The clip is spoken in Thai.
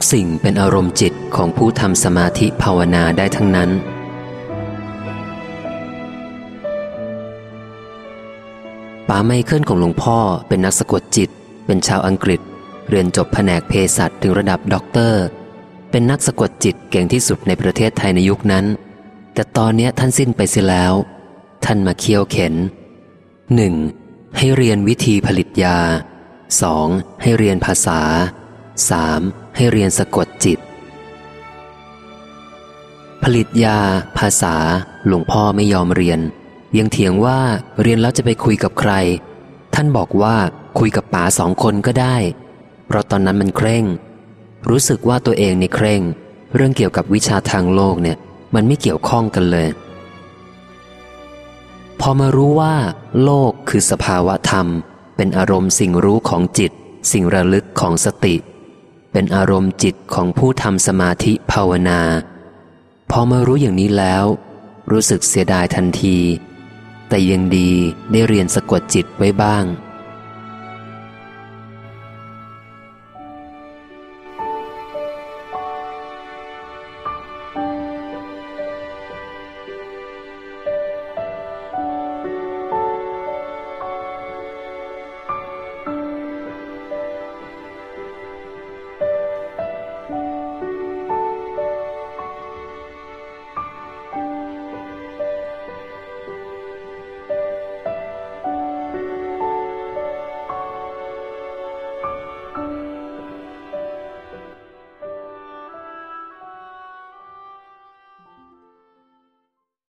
ทุกสิ่งเป็นอารมณ์จิตของผู้ทำสมาธิภาวนาได้ทั้งนั้น ป๋าไมเคิลของหลวงพ่อเป็นนักสะกดจิต เป็นชาวอังกฤษ เรียนจบแผนกเภสัชถึงระดับด็อกเตอร์ เป็นนักสะกดจิตเก่งที่สุดในประเทศไทยในยุคนั้น แต่ตอนนี้ท่านสิ้นไปเสียแล้ว ท่านมาเคี่ยวเข็นหนึ่งให้เรียนวิธีผลิตยา 2. ให้เรียนภาษา 3. ให้เรียนสะกดจิต ผลิตยา ภาษา หลวงพ่อไม่ยอมเรียน ยังเถียงว่าเรียนแล้วจะไปคุยกับใคร ท่านบอกว่าคุยกับป๋าสองคนก็ได้ เพราะตอนนั้นมันเคร่ง รู้สึกว่าตัวเองในเคร่ง เรื่องเกี่ยวกับวิชาทางโลกเนี่ย มันไม่เกี่ยวข้องกันเลย พอมารู้ว่า โลกคือสภาวะธรรม เป็นอารมณ์สิ่งรู้ของจิต สิ่งระลึกของสติ เป็นอารมณ์จิตของผู้ทำสมาธิภาวนา พอมารู้อย่างนี้แล้ว รู้สึกเสียดายทันที แต่ยังดีได้เรียนสะกดจิตไว้บ้าง